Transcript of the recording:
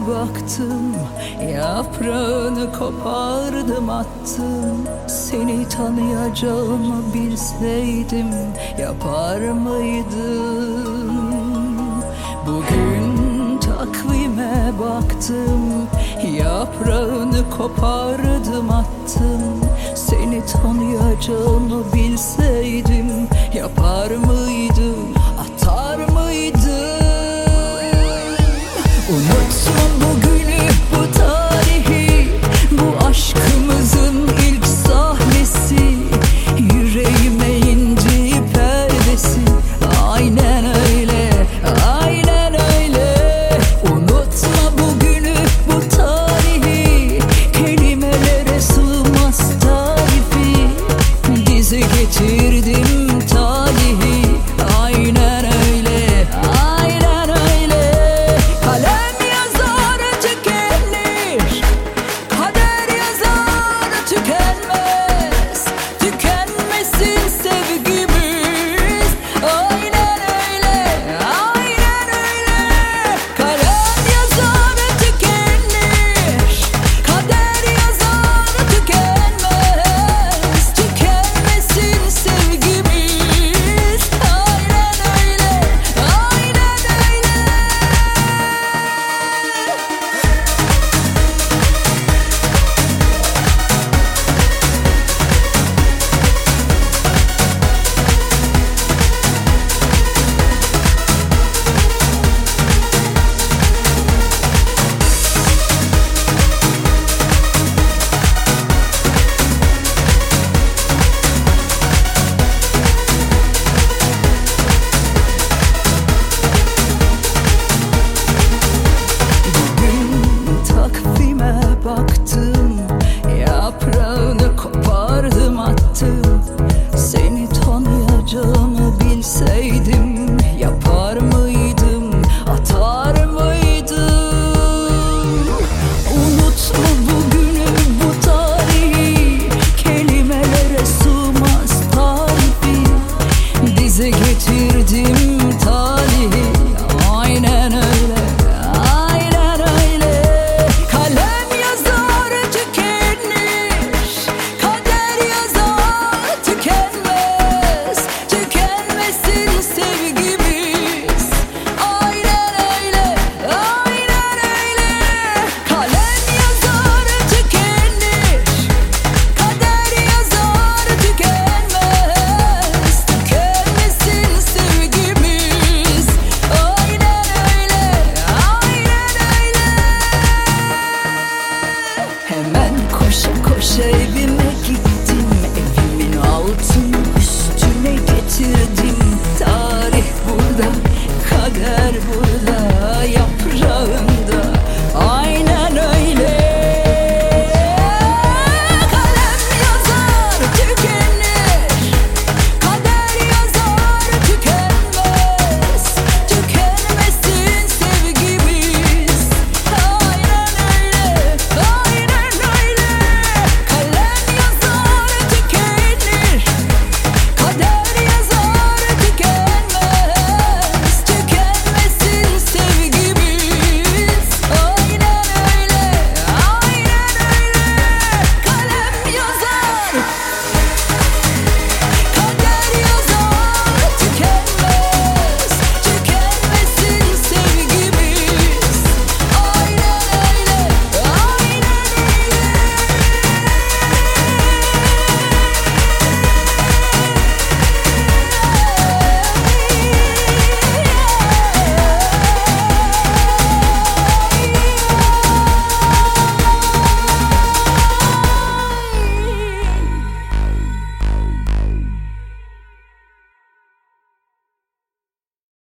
baktım Yaprağını kopardım attım. Seni tanıyacağımı bilseydim Yapar mıydım? Bugün takvime baktım Yaprağını kopardım attım. Seni tanıyacağımı bilseydim Yapar mıydım Unutma bugün